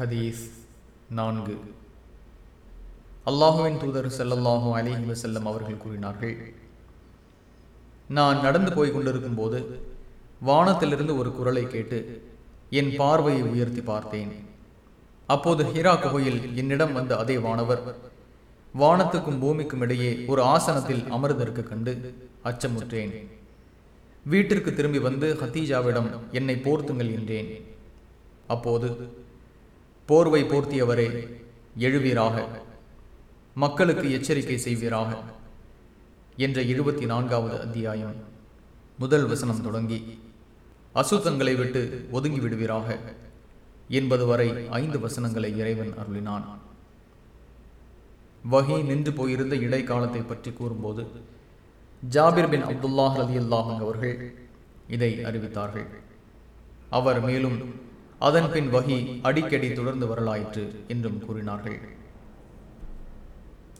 ஹதீஸ் நான்கு. அல்லாஹுவின் தூதர் ஸல்லல்லாஹு அலிஹி வசல்லம் அவர்கள் கூறினார்கள் நான் நடந்து போய் கொண்டிருக்கும் போது வானத்திலிருந்து ஒரு குரலை கேட்டு என் பார்வையை உயர்த்தி பார்த்தேன். அப்போது ஹிரா குகையில் என்னிடம் வந்த அதே வானவர் வானத்துக்கும் பூமிக்கும் இடையே ஒரு ஆசனத்தில் அமர்ந்திருக்க கண்டு அச்சமுற்றேன். வீட்டிற்கு திரும்பி வந்து ஹத்தீஜாவிடம் என்னை போர்த்துங்கள் என்றேன். அப்போது போர்வை போர்த்தியவரே எழுவீராக. மக்களுக்கு எச்சரிக்கை செய்வீராக. என்ற எழுபத்தி நான்காவது அத்தியாயம். முதல் வசனம் தொடங்கி அசுத்தங்களை விட்டு ஒதுங்கி விடுவீராக. என்பது வரை ஐந்து வசனங்களை இறைவன் அருளினான். வகி நின்று போயிருந்த இடைக்காலத்தை பற்றி கூறும்போது ஜாபிர் பின் அப்துல்லாஹ் அலி அல்லாஹ் அவர்கள் இதை அறிவித்தார்கள். அவர் மேலும் அதன் பின் வகி அடிக்கடி தொடர்ந்து வரலாயிற்று என்றும் கூறினார்கள்.